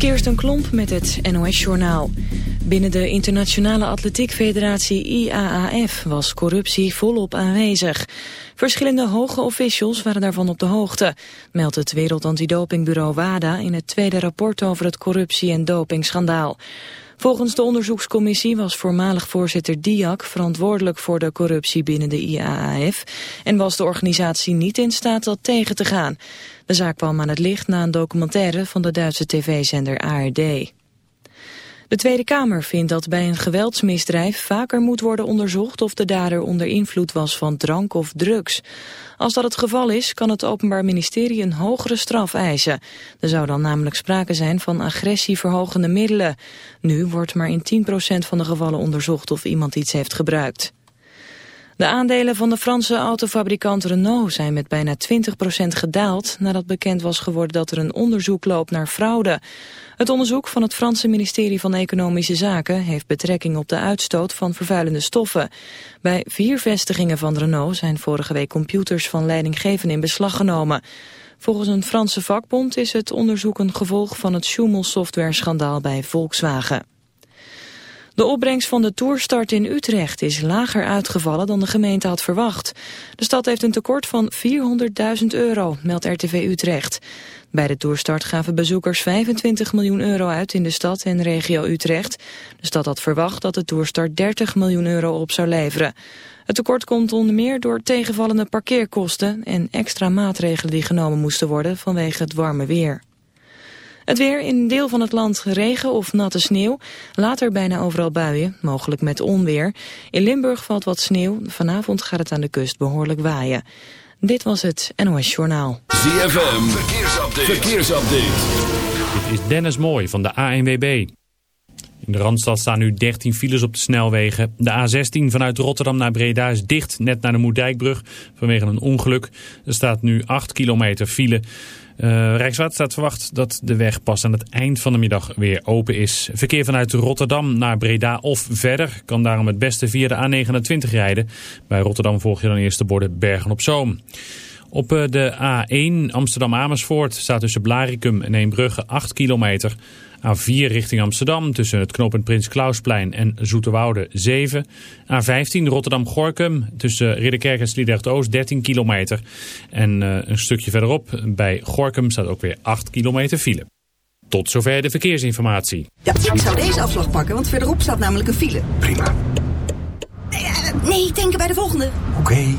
Kirsten Klomp met het NOS-journaal. Binnen de Internationale Atletiek Federatie IAAF was corruptie volop aanwezig. Verschillende hoge officials waren daarvan op de hoogte, meldt het Wereld Antidopingbureau WADA in het tweede rapport over het corruptie- en dopingschandaal. Volgens de onderzoekscommissie was voormalig voorzitter Diak verantwoordelijk voor de corruptie binnen de IAAF en was de organisatie niet in staat dat tegen te gaan. De zaak kwam aan het licht na een documentaire van de Duitse tv-zender ARD. De Tweede Kamer vindt dat bij een geweldsmisdrijf vaker moet worden onderzocht of de dader onder invloed was van drank of drugs. Als dat het geval is, kan het Openbaar Ministerie een hogere straf eisen. Er zou dan namelijk sprake zijn van agressieverhogende middelen. Nu wordt maar in 10% van de gevallen onderzocht of iemand iets heeft gebruikt. De aandelen van de Franse autofabrikant Renault zijn met bijna 20% gedaald... nadat bekend was geworden dat er een onderzoek loopt naar fraude. Het onderzoek van het Franse ministerie van Economische Zaken... heeft betrekking op de uitstoot van vervuilende stoffen. Bij vier vestigingen van Renault zijn vorige week computers van leidinggevenden in beslag genomen. Volgens een Franse vakbond is het onderzoek een gevolg van het Schumel-software-schandaal bij Volkswagen. De opbrengst van de toerstart in Utrecht is lager uitgevallen dan de gemeente had verwacht. De stad heeft een tekort van 400.000 euro, meldt RTV Utrecht. Bij de toerstart gaven bezoekers 25 miljoen euro uit in de stad en regio Utrecht. De stad had verwacht dat de toerstart 30 miljoen euro op zou leveren. Het tekort komt onder meer door tegenvallende parkeerkosten en extra maatregelen die genomen moesten worden vanwege het warme weer. Het weer in een deel van het land regen of natte sneeuw. Later bijna overal buien, mogelijk met onweer. In Limburg valt wat sneeuw. Vanavond gaat het aan de kust behoorlijk waaien. Dit was het NOS Journaal. ZFM, verkeersupdate. verkeersupdate. Dit is Dennis Mooi van de ANWB. In de Randstad staan nu 13 files op de snelwegen. De A16 vanuit Rotterdam naar Breda is dicht, net naar de Moerdijkbrug, vanwege een ongeluk. Er staat nu 8 kilometer file. Uh, Rijkswaterstaat verwacht dat de weg pas aan het eind van de middag weer open is. Verkeer vanuit Rotterdam naar Breda of verder kan daarom het beste via de A29 rijden. Bij Rotterdam volg je dan eerst de borden Bergen op Zoom. Op eh, de A1 Amsterdam-Amersfoort staat tussen Blaricum en Eembrugge 8 kilometer. A4 richting Amsterdam tussen het knooppunt Prins Klausplein en Zoeterwoude 7. A15 Rotterdam-Gorkum tussen Ridderkerk en Sliedrecht-Oost 13 kilometer. En uh, een stukje verderop bij Gorkum staat ook weer 8 kilometer file. Tot zover de verkeersinformatie. Ja, ik zou deze afslag pakken, want verderop staat namelijk een file. Prima. Nee, uh, nee denken bij de volgende. Oké. Okay.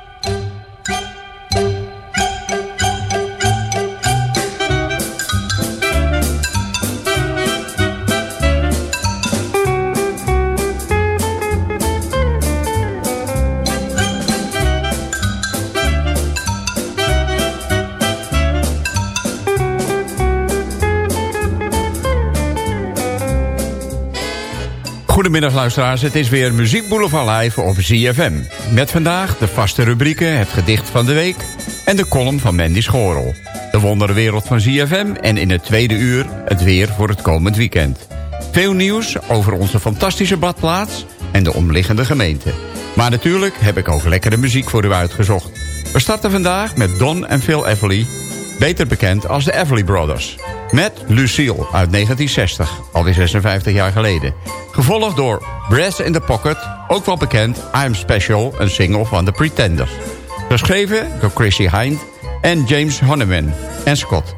Goedemiddag luisteraars, het is weer Muziek Boulevard Live op ZFM. Met vandaag de vaste rubrieken, het gedicht van de week... en de column van Mandy Schorel. De wonderwereld van ZFM en in het tweede uur het weer voor het komend weekend. Veel nieuws over onze fantastische badplaats en de omliggende gemeente. Maar natuurlijk heb ik ook lekkere muziek voor u uitgezocht. We starten vandaag met Don en Phil Everly, beter bekend als de Everly Brothers. Met Lucille uit 1960, alweer 56 jaar geleden. Gevolgd door Brass in the Pocket, ook wel bekend I'm Special, een single van The Pretenders. Geschreven door Chrissy Hind en James Honeyman en Scott.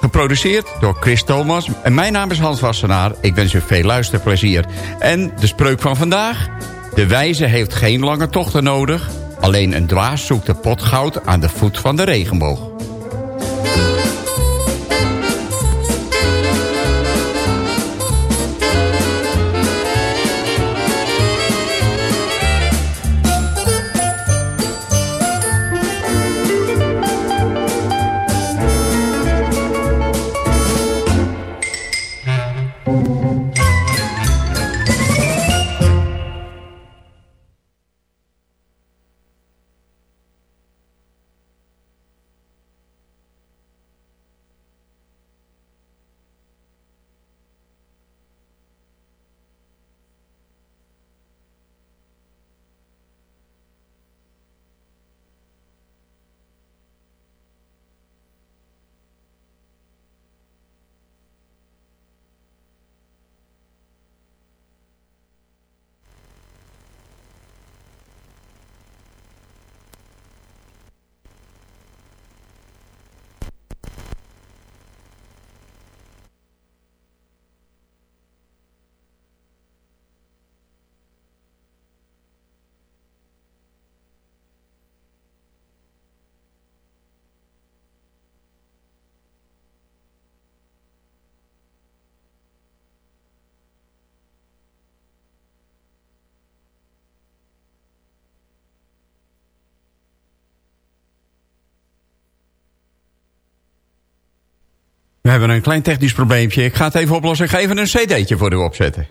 Geproduceerd door Chris Thomas. En mijn naam is Hans Wassenaar. Ik wens u veel luisterplezier. En de spreuk van vandaag. De wijze heeft geen lange tochten nodig. Alleen een dwaas zoekt de pot goud aan de voet van de regenboog. We hebben een klein technisch probleempje. Ik ga het even oplossen. Ik ga even een cd'tje voor u opzetten.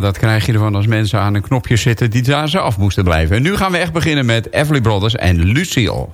Dat krijg je ervan als mensen aan een knopje zitten die daar ze af moesten blijven. En nu gaan we echt beginnen met Everly Brothers en Lucille.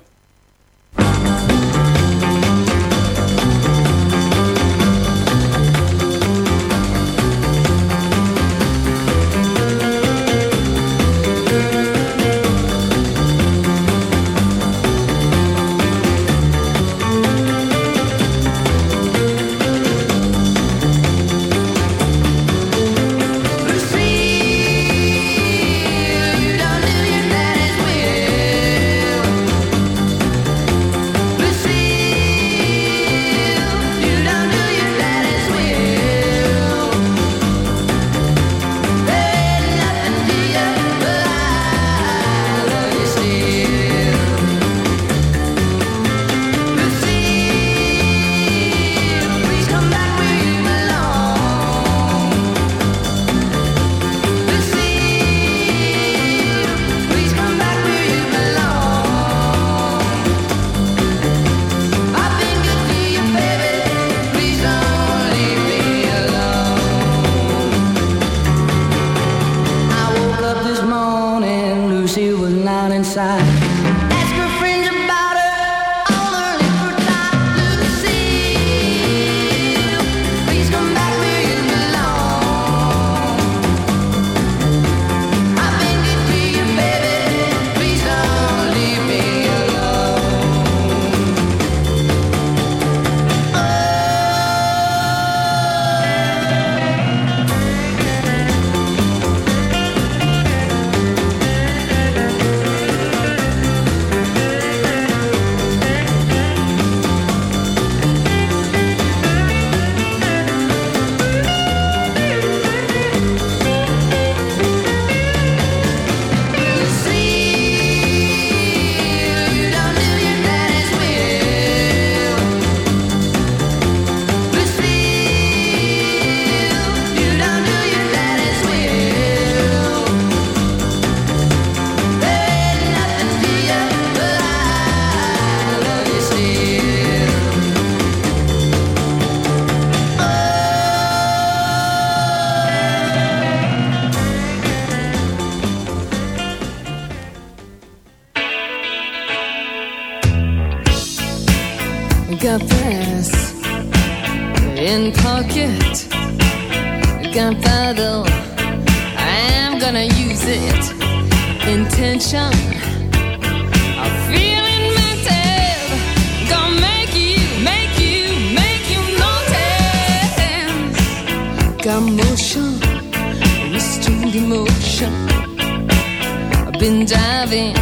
been driving,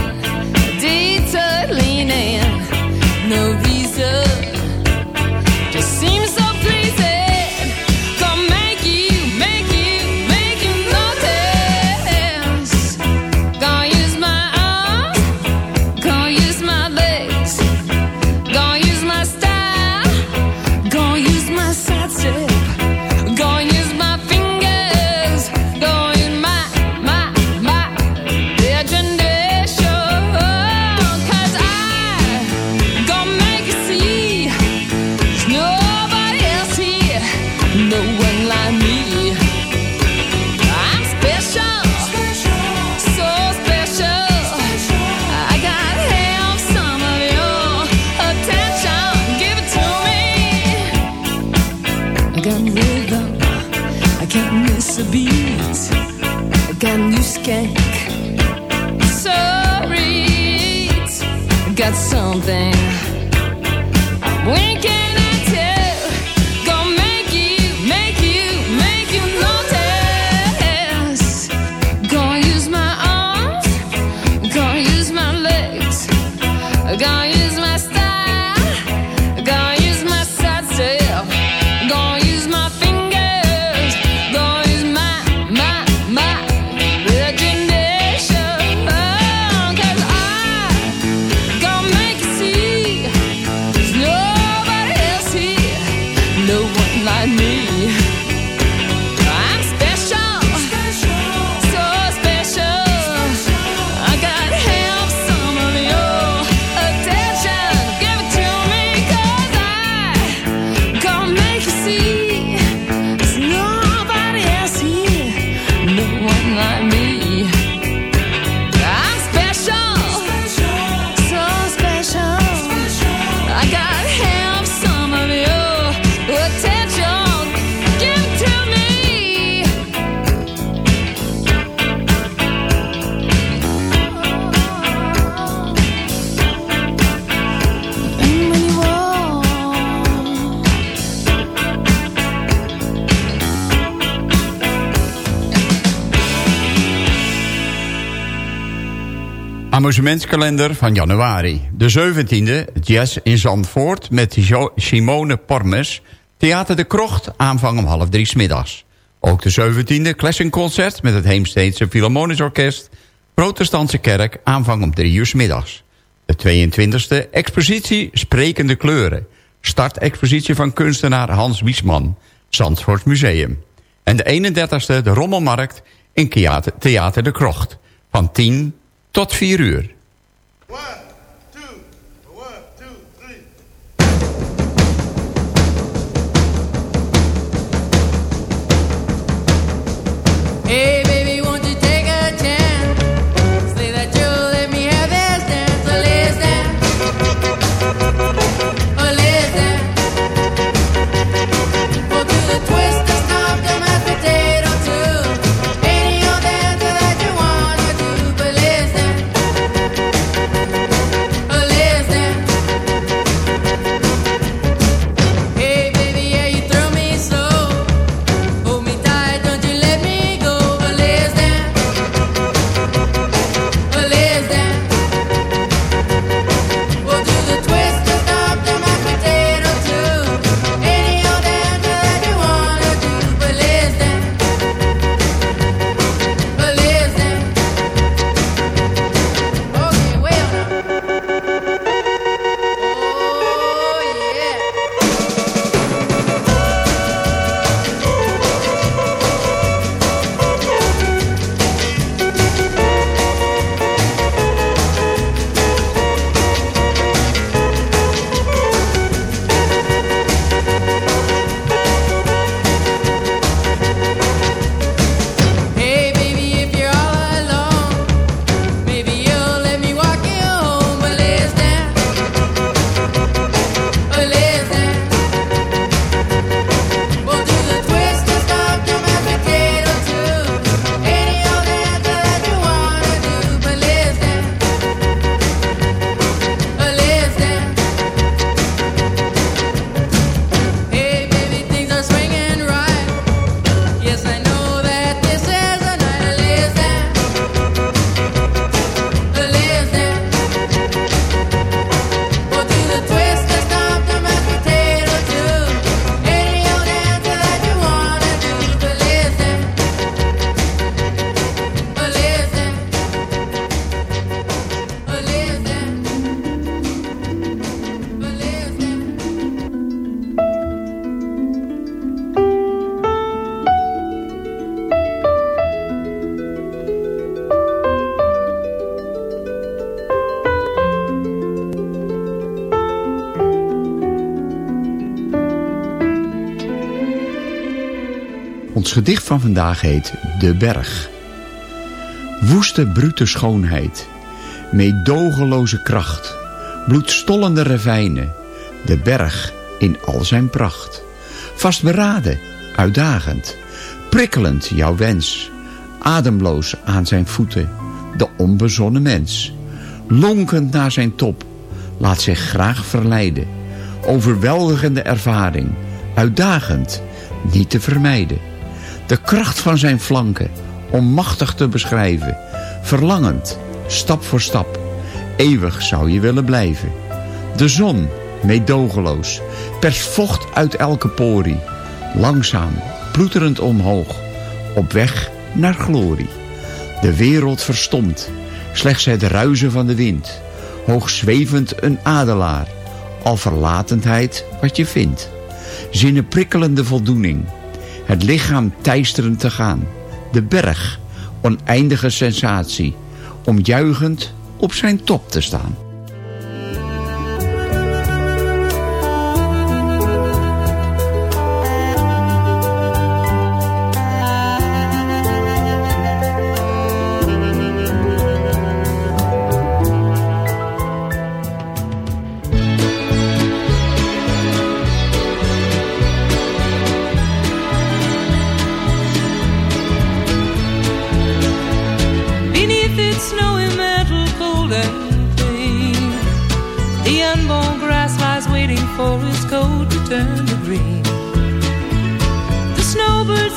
detour Amusementskalender van januari. De 17e, Jazz in Zandvoort met Simone Pormes. Theater de Krocht, aanvang om half drie smiddags. Ook de 17e, Classic Concert met het Heemsteedse Philharmonisch Orkest. Protestantse Kerk, aanvang om drie uur middags. De 22e, expositie Sprekende Kleuren. Startexpositie van kunstenaar Hans Wiesman, Zandvoort Museum. En de 31e, de Rommelmarkt in Theater de Krocht. Van 10 tot 4 uur. Ons gedicht van vandaag heet De Berg. Woeste brute schoonheid, meedogenloze kracht, bloedstollende ravijnen, de berg in al zijn pracht. Vastberaden, uitdagend, prikkelend jouw wens, ademloos aan zijn voeten, de onbezonnen mens. Lonkend naar zijn top, laat zich graag verleiden, overweldigende ervaring, uitdagend, niet te vermijden. De kracht van zijn flanken, onmachtig te beschrijven. Verlangend, stap voor stap, eeuwig zou je willen blijven. De zon, meedogenloos, pers vocht uit elke porie. Langzaam, ploeterend omhoog, op weg naar glorie. De wereld verstomt, slechts het ruizen van de wind. Hoogzwevend een adelaar, al verlatendheid wat je vindt. Zinnen prikkelende voldoening het lichaam teisterend te gaan. De berg, oneindige sensatie, om juichend op zijn top te staan.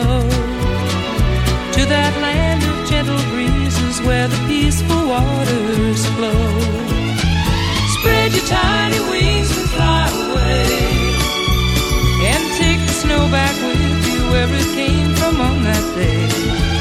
To that land of gentle breezes where the peaceful waters flow. Spread your tiny wings and fly away, and take the snow back with you where it came from on that day.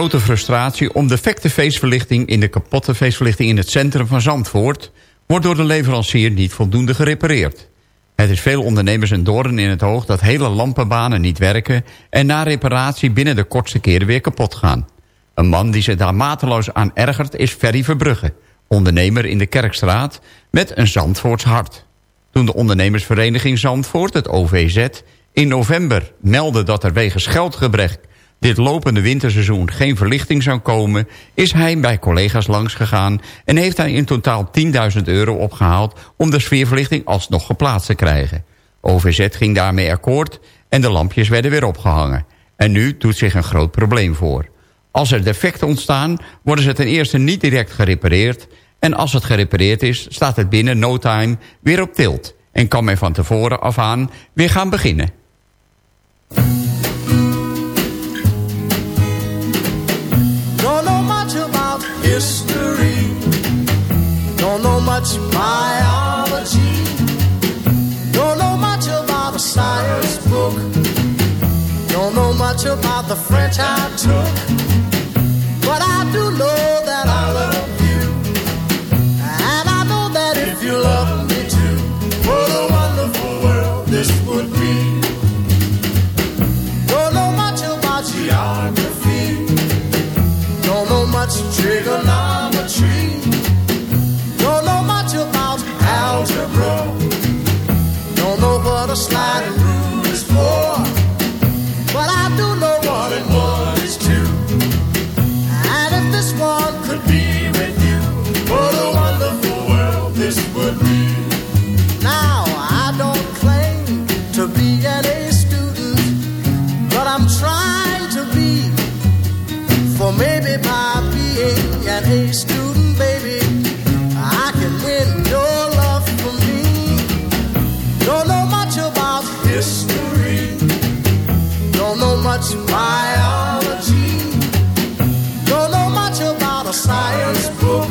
Grote frustratie om defecte feestverlichting in de kapotte feestverlichting in het centrum van Zandvoort wordt door de leverancier niet voldoende gerepareerd. Het is veel ondernemers een doorn in het oog dat hele lampenbanen niet werken en na reparatie binnen de kortste keren weer kapot gaan. Een man die zich daar mateloos aan ergert is Ferry Verbrugge, ondernemer in de Kerkstraat met een Zandvoorts hart. Toen de ondernemersvereniging Zandvoort, het OVZ, in november meldde dat er wegens geldgebrek dit lopende winterseizoen geen verlichting zou komen... is hij bij collega's langs gegaan en heeft hij in totaal 10.000 euro opgehaald... om de sfeerverlichting alsnog geplaatst te krijgen. OVZ ging daarmee akkoord en de lampjes werden weer opgehangen. En nu doet zich een groot probleem voor. Als er defecten ontstaan, worden ze ten eerste niet direct gerepareerd... en als het gerepareerd is, staat het binnen no time weer op tilt... en kan men van tevoren af aan weer gaan beginnen. History. Don't know much biology. Don't know much about a science book. Don't know much about the French I took. Maybe by being an A student, baby, I can win your love for me. Don't know much about history, don't know much biology, don't know much about a science book,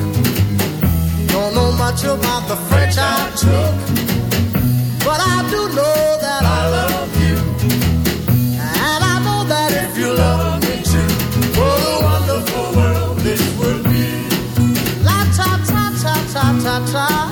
don't know much about the French I took, time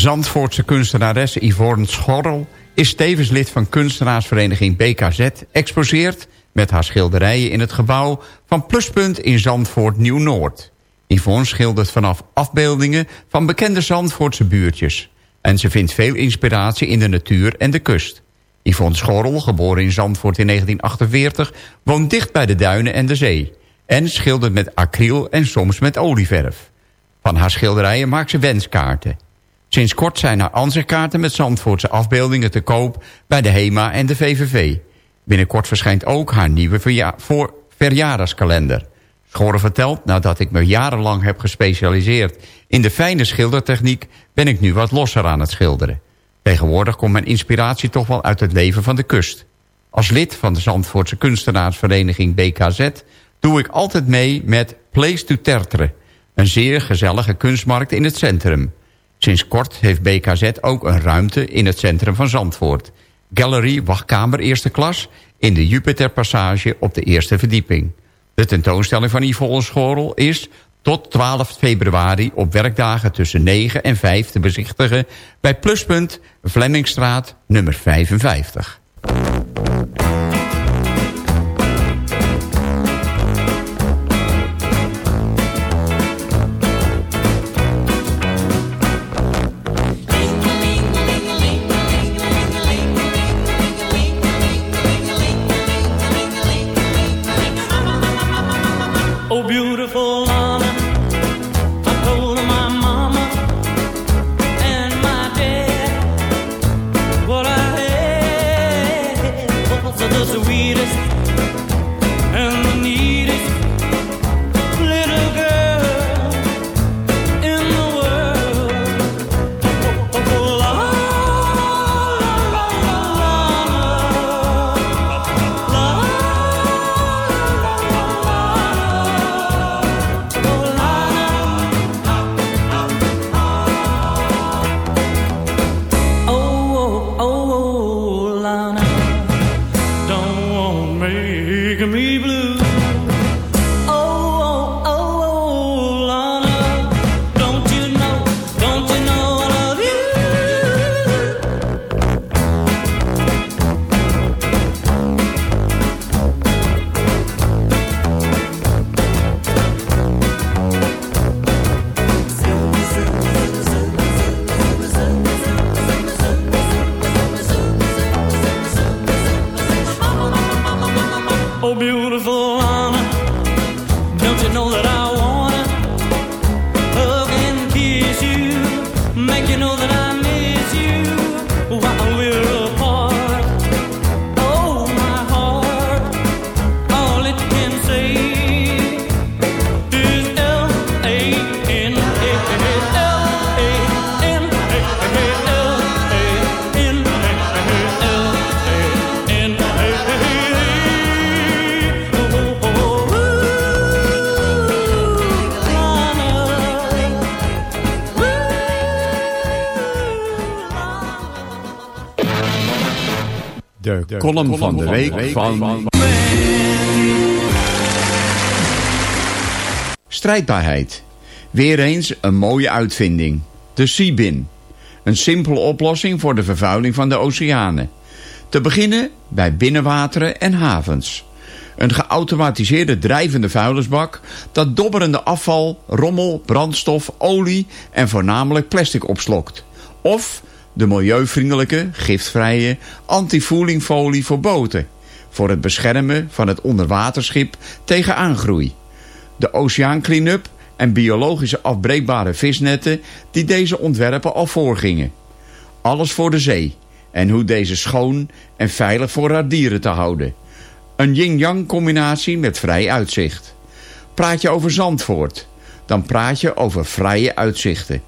Zandvoortse kunstenares Yvonne Schorrel is tevens lid van kunstenaarsvereniging BKZ... exposeert met haar schilderijen in het gebouw van Pluspunt in Zandvoort Nieuw-Noord. Yvonne schildert vanaf afbeeldingen van bekende Zandvoortse buurtjes. En ze vindt veel inspiratie in de natuur en de kust. Yvonne Schorrel, geboren in Zandvoort in 1948... woont dicht bij de duinen en de zee. En schildert met acryl en soms met olieverf. Van haar schilderijen maakt ze wenskaarten. Sinds kort zijn haar ansichtkaarten met Zandvoortse afbeeldingen te koop... bij de HEMA en de VVV. Binnenkort verschijnt ook haar nieuwe verja voor. Schoren vertelt, nadat ik me jarenlang heb gespecialiseerd... in de fijne schildertechniek, ben ik nu wat losser aan het schilderen. Tegenwoordig komt mijn inspiratie toch wel uit het leven van de kust. Als lid van de Zandvoortse kunstenaarsvereniging BKZ... doe ik altijd mee met Place to Tertre... een zeer gezellige kunstmarkt in het centrum... Sinds kort heeft BKZ ook een ruimte in het centrum van Zandvoort. Gallery Wachtkamer Eerste Klas in de Jupiterpassage op de eerste verdieping. De tentoonstelling van Yvonne Schorel is tot 12 februari op werkdagen tussen 9 en 5 te bezichtigen... bij Pluspunt Vlemmingstraat nummer 55. Column van de week van... Strijdbaarheid. Weer eens een mooie uitvinding. De Seabin. Een simpele oplossing voor de vervuiling van de oceanen. Te beginnen bij binnenwateren en havens. Een geautomatiseerde drijvende vuilnisbak dat dobberende afval, rommel, brandstof, olie en voornamelijk plastic opslokt. Of de milieuvriendelijke, giftvrije antivoelingfolie voor boten. Voor het beschermen van het onderwaterschip tegen aangroei. De Oceaan Cleanup en biologische afbreekbare visnetten die deze ontwerpen al voorgingen. Alles voor de zee en hoe deze schoon en veilig voor haar dieren te houden. Een yin-yang combinatie met vrij uitzicht. Praat je over Zandvoort, dan praat je over vrije uitzichten.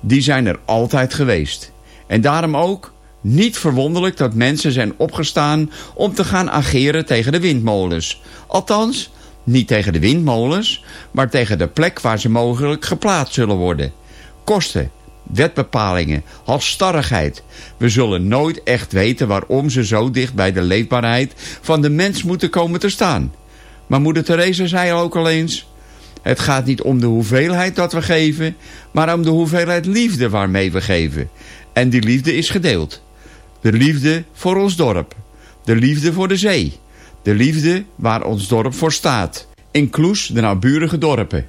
Die zijn er altijd geweest. En daarom ook niet verwonderlijk dat mensen zijn opgestaan om te gaan ageren tegen de windmolens. Althans, niet tegen de windmolens, maar tegen de plek waar ze mogelijk geplaatst zullen worden. Kosten, wetbepalingen, halstarrigheid. We zullen nooit echt weten waarom ze zo dicht bij de leefbaarheid van de mens moeten komen te staan. Maar moeder Teresa zei ook al eens... Het gaat niet om de hoeveelheid dat we geven, maar om de hoeveelheid liefde waarmee we geven. En die liefde is gedeeld. De liefde voor ons dorp. De liefde voor de zee. De liefde waar ons dorp voor staat. Inclus de naburige dorpen.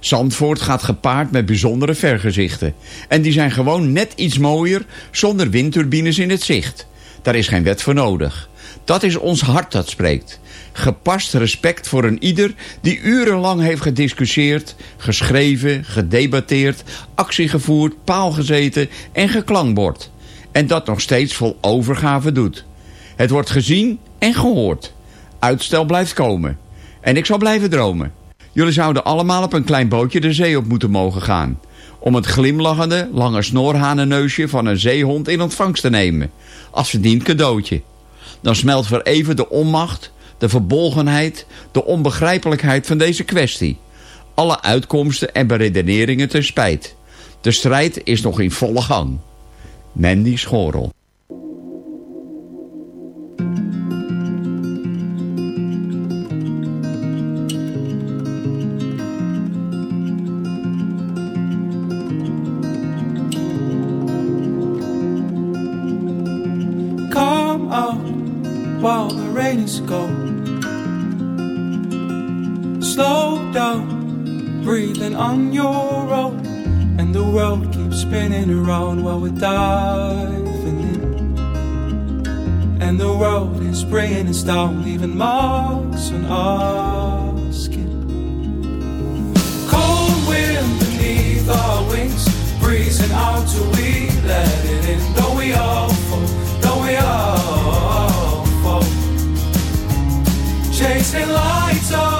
Zandvoort gaat gepaard met bijzondere vergezichten. En die zijn gewoon net iets mooier zonder windturbines in het zicht. Daar is geen wet voor nodig. Dat is ons hart dat spreekt. Gepast respect voor een ieder die urenlang heeft gediscussieerd, geschreven, gedebatteerd, actie gevoerd, paal gezeten en geklangbord. En dat nog steeds vol overgave doet. Het wordt gezien en gehoord. Uitstel blijft komen. En ik zal blijven dromen. Jullie zouden allemaal op een klein bootje de zee op moeten mogen gaan. Om het glimlachende, lange snoorhanenneusje van een zeehond in ontvangst te nemen. Als verdiend cadeautje. Dan smelt voor even de onmacht, de verbolgenheid, de onbegrijpelijkheid van deze kwestie. Alle uitkomsten en beredeneringen ten spijt. De strijd is nog in volle gang. Mandy Schorel. Slow down, breathing on your own. And the world keeps spinning around while we're diving in. And the world is bringing us down, leaving marks on our skin. Cold wind beneath our wings, breezing out till we let it in. Don't we all fall? Don't we all fall? Chasing lights the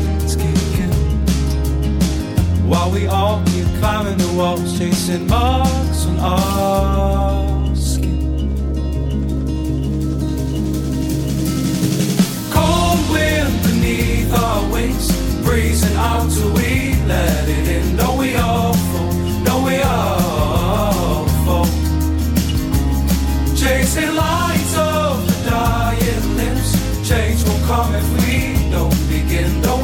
While we all keep climbing the walls, chasing marks on our skin. Cold wind beneath our wings, breezing out till we let it in. Don't we all fall? Don't we all fall? Chasing lights of the dying limbs. Change will come if we don't begin. Don't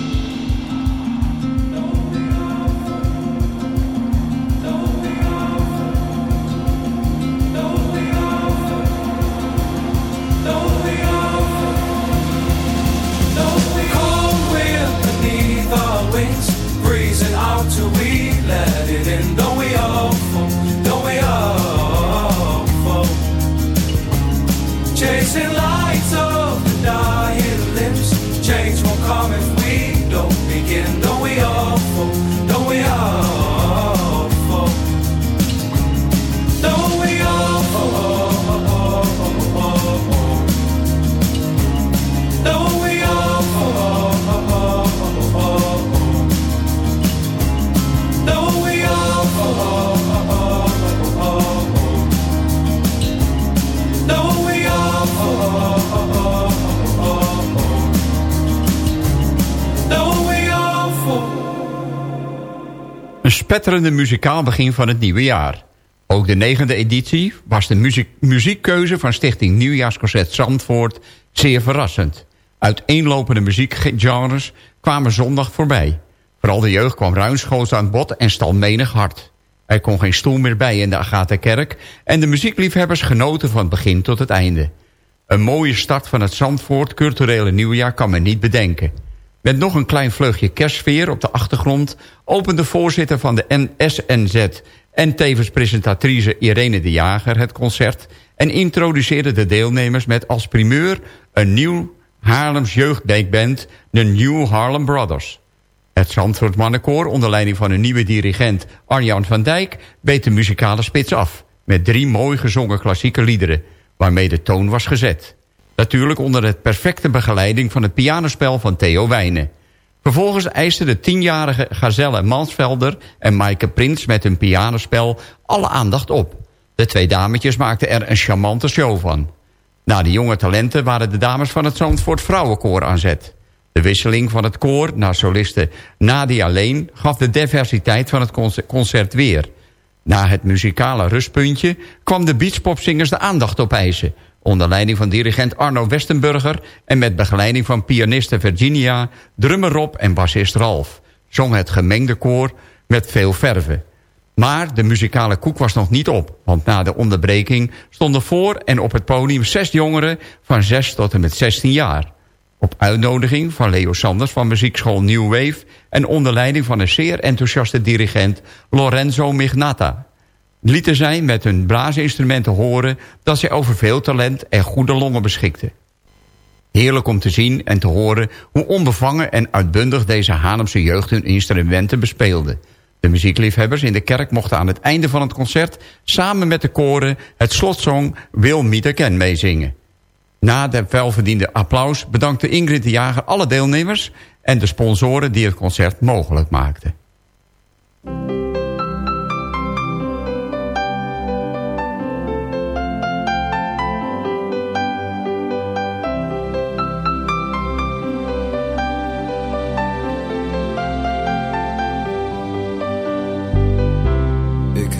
Spetterende muzikaal begin van het nieuwe jaar. Ook de negende editie was de muziek, muziekkeuze van Stichting Nieuwjaarsconcert Zandvoort zeer verrassend. Uiteenlopende muziekgenres kwamen zondag voorbij. Vooral de jeugd kwam ruimschoots aan bod en stal menig hart. Er kon geen stoel meer bij in de Agatha-kerk... en de muziekliefhebbers genoten van het begin tot het einde. Een mooie start van het Zandvoort culturele nieuwjaar kan men niet bedenken. Met nog een klein vleugje kerstsfeer op de achtergrond... opende voorzitter van de NSNZ en tevens presentatrice Irene de Jager het concert... en introduceerde de deelnemers met als primeur een nieuw Haarlems jeugdbeekband... de New Harlem Brothers. Het Zandvoort Mannenkoor onder leiding van een nieuwe dirigent Arjan van Dijk... beet de muzikale spits af met drie mooi gezongen klassieke liederen... waarmee de toon was gezet. Natuurlijk onder de perfecte begeleiding van het pianospel van Theo Wijnen. Vervolgens eisten de tienjarige Gazelle Mansvelder en Maaike Prins met hun pianospel alle aandacht op. De twee dametjes maakten er een charmante show van. Na de jonge talenten waren de dames van het Zandvoort Vrouwenkoor aan zet. De wisseling van het koor naar soliste Nadia Leen gaf de diversiteit van het conce- concert weer. Na het muzikale rustpuntje kwam de beachpopzingers de aandacht opeisen... onder leiding van dirigent Arno Westenburger... en met begeleiding van pianiste Virginia, drummer Rob en bassist Ralf... zong het gemengde koor met veel verve. Maar de muzikale koek was nog niet op... want na de onderbreking stonden voor en op het podium zes jongeren... van 6 tot en met 16 jaar... Op uitnodiging van Leo Sanders van muziekschool New Wave... en onder leiding van een zeer enthousiaste dirigent Lorenzo Mignata... lieten zij met hun blaasinstrumenten horen... dat zij over veel talent en goede longen beschikten. Heerlijk om te zien en te horen hoe onbevangen en uitbundig... deze Haarlemse jeugd hun instrumenten bespeelde. De muziekliefhebbers in de kerk mochten aan het einde van het concert... samen met de koren het slotzong Will Meet Again meezingen. Na de welverdiende applaus bedankte Ingrid de Jager alle deelnemers... en de sponsoren die het concert mogelijk maakten.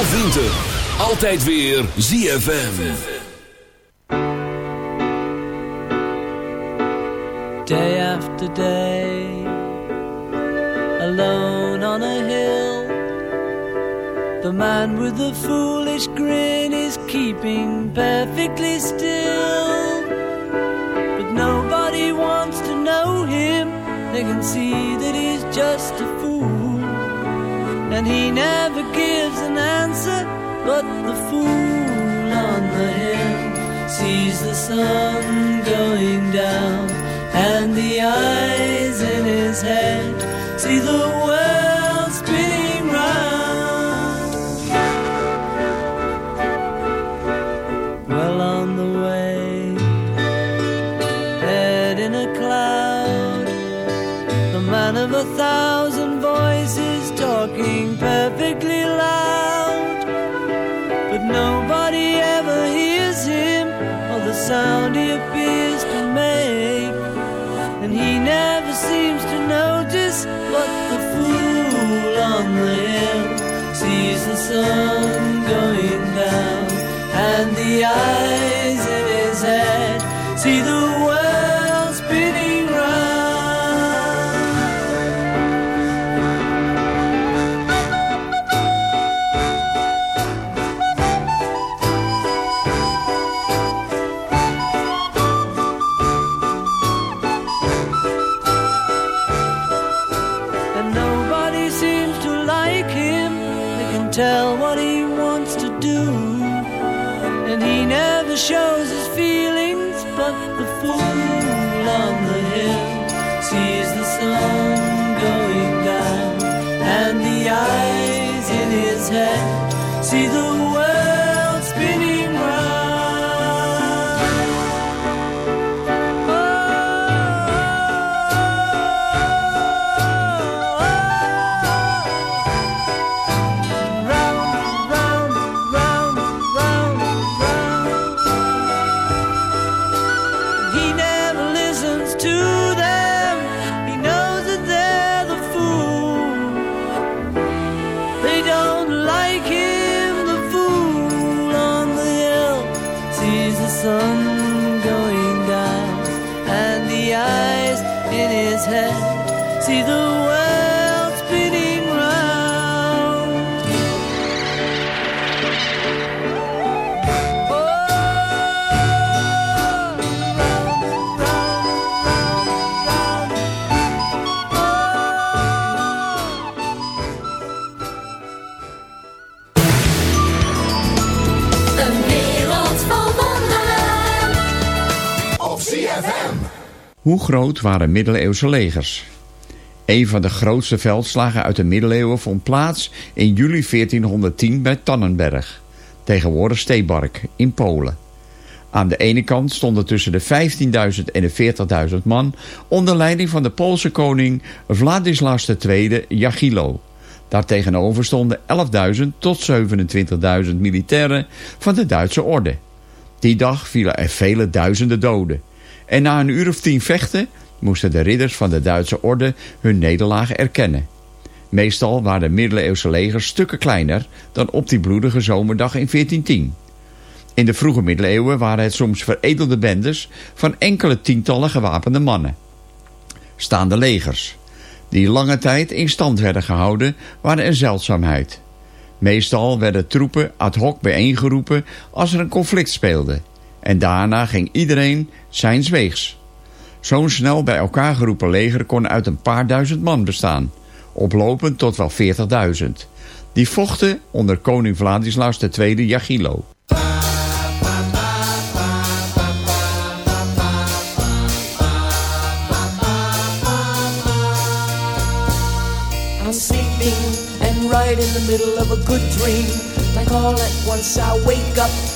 of winter, altijd weer ZFM. day after day, alone on a hill. The man with the foolish grin is keeping perfectly still. But nobody wants to know him, they can see that he's just a fool. And he never gives answer, but the fool on the hill sees the sun going down, and the eyes in his head see the world spinning round. Well on the way, head in a cloud, the man of a thousand voices talking perfectly loud. Sound he appears to make. And he never seems to notice what the fool on the hill sees the sun going down. And the eyes in his head see the Hoe groot waren middeleeuwse legers? Een van de grootste veldslagen uit de middeleeuwen vond plaats in juli 1410 bij Tannenberg, tegenwoordig Steebark, in Polen. Aan de ene kant stonden tussen de 15.000 en de 40.000 man onder leiding van de Poolse koning Władysław II Jagilo. Daartegenover stonden 11.000 tot 27.000 militairen van de Duitse orde. Die dag vielen er vele duizenden doden. En na een uur of tien vechten moesten de ridders van de Duitse orde hun nederlaag erkennen. Meestal waren de middeleeuwse legers stukken kleiner dan op die bloedige zomerdag in 1410. In de vroege middeleeuwen waren het soms veredelde bendes van enkele tientallen gewapende mannen. Staande legers, die lange tijd in stand werden gehouden, waren een zeldzaamheid. Meestal werden troepen ad hoc bijeengeroepen als er een conflict speelde. En daarna ging iedereen zijns weegs. Zo'n snel bij elkaar geroepen leger kon uit een paar duizend man bestaan, oplopend tot wel 40.000. Die vochten onder koning Vladislaus II Jagilo. Right in the middle of a good dream. Like all at once I wake up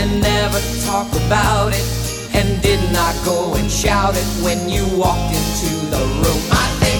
and never talk about it. And did not go and shout it when you walked into the room. I think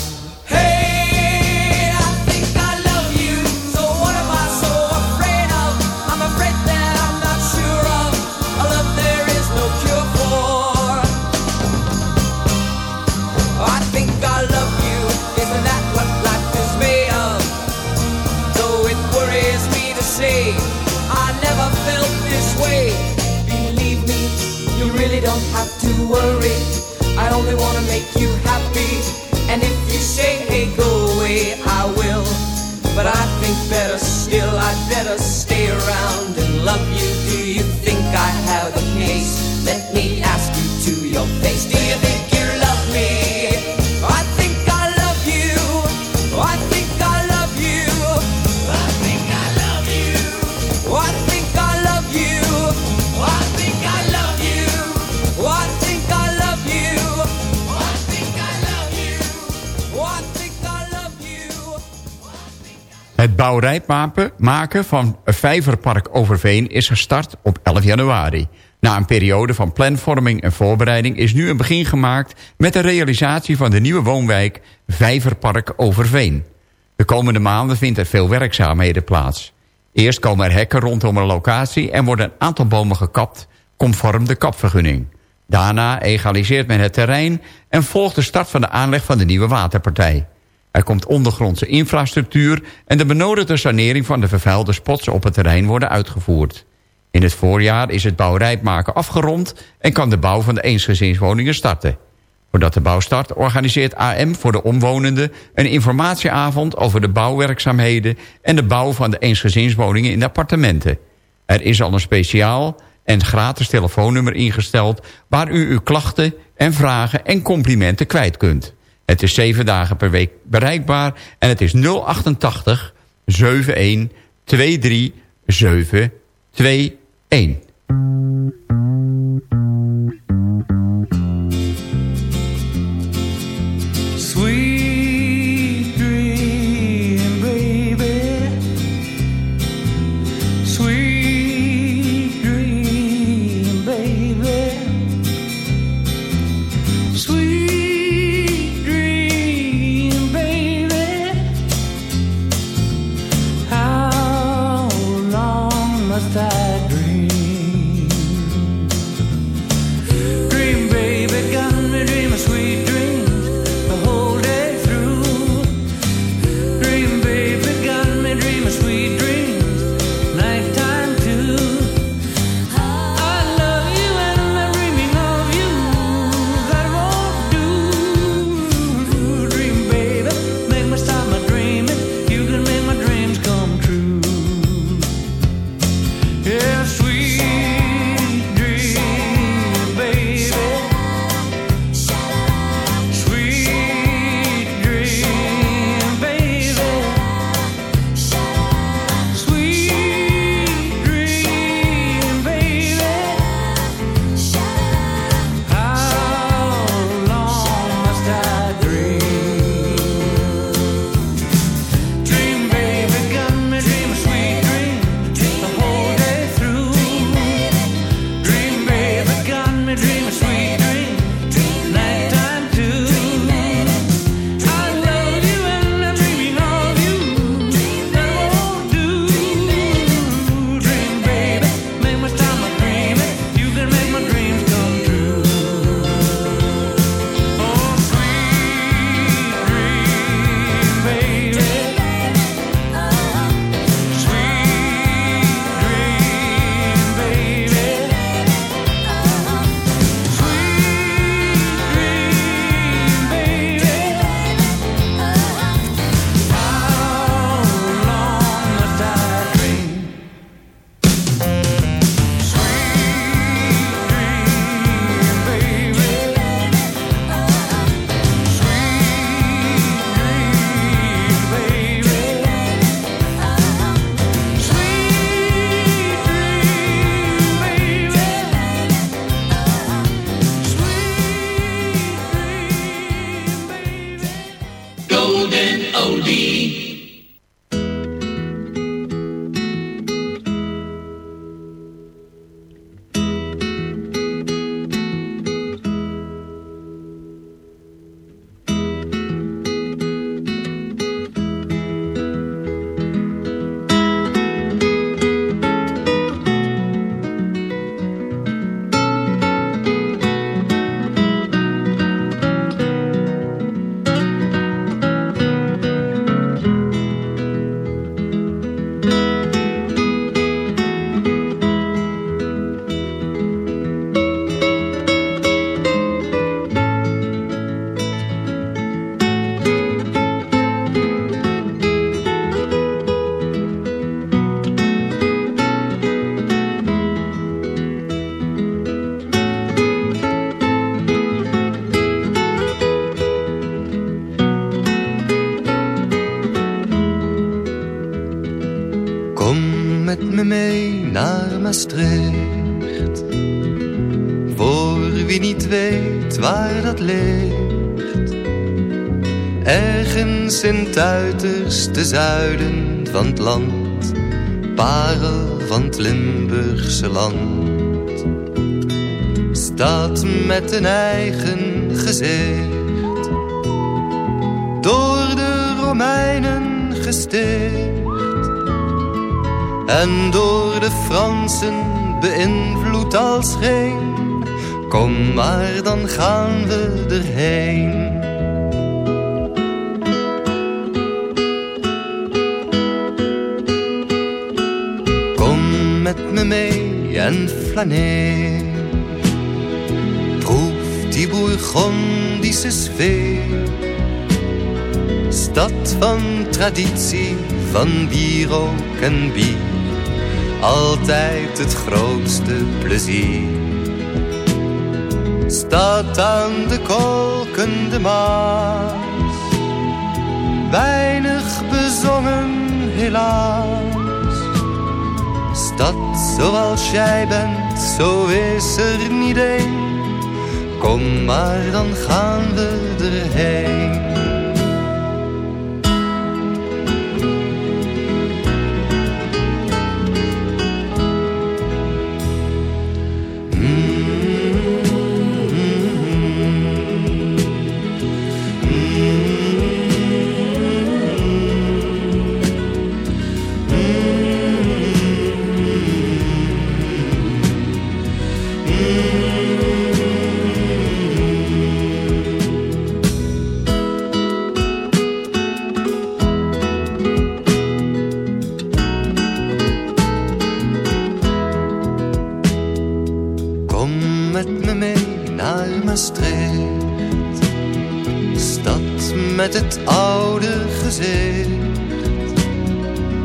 But I think better Het bouwrijp maken- maken van Vijverpark Overveen is gestart op 11 januari. Na een periode van planvorming en voorbereiding is nu een begin gemaakt... met de realisatie van de nieuwe woonwijk Vijverpark Overveen. De komende maanden vindt er veel werkzaamheden plaats. Eerst komen er hekken rondom een locatie en worden een aantal bomen gekapt... conform de kapvergunning. Daarna egaliseert men het terrein en volgt de start van de aanleg van de nieuwe waterpartij. Er komt ondergrondse infrastructuur en de benodigde sanering van de vervuilde spots op het terrein worden uitgevoerd. In het voorjaar is het bouwrijpmaken afgerond en kan de bouw van de eensgezinswoningen starten. Voordat de bouw start organiseert AM voor de omwonenden een informatieavond over de bouwwerkzaamheden en de bouw van de eensgezinswoningen in de appartementen. Er is al een speciaal en gratis telefoonnummer ingesteld waar u uw klachten en vragen en complimenten kwijt kunt. Het is zeven dagen per week bereikbaar en het is 088 71 23 721. Ergens in het uiterste zuiden van het land. Parel van het Limburgse land. Staat met een eigen gezicht. Door de Romeinen gesticht en door de Fransen beïnvloed als geen. Kom maar, dan gaan we erheen. Kom met me mee en flaneer. Proef die Bourgondische sfeer. Stad van traditie, van wierook en bier altijd het grootste plezier. Staat aan de kolkende Maas, weinig bezongen helaas. Stad zoals jij bent, zo is er niet één. Kom maar, dan gaan we erheen.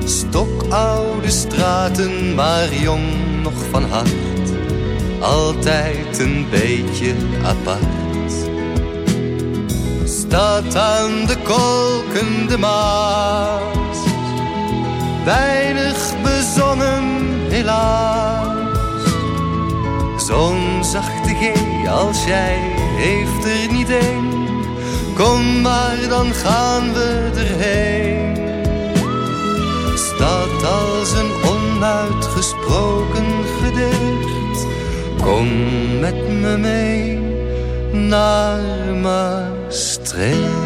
Stokoude straten, maar jong nog van hart. Altijd een beetje apart. Staat aan de kolkende Maas. Weinig bezongen helaas. Zo'n zachte G als jij heeft er niet één. Kom maar, dan gaan we erheen. Staat als een onuitgesproken gedicht. Kom met me mee naar Maastricht.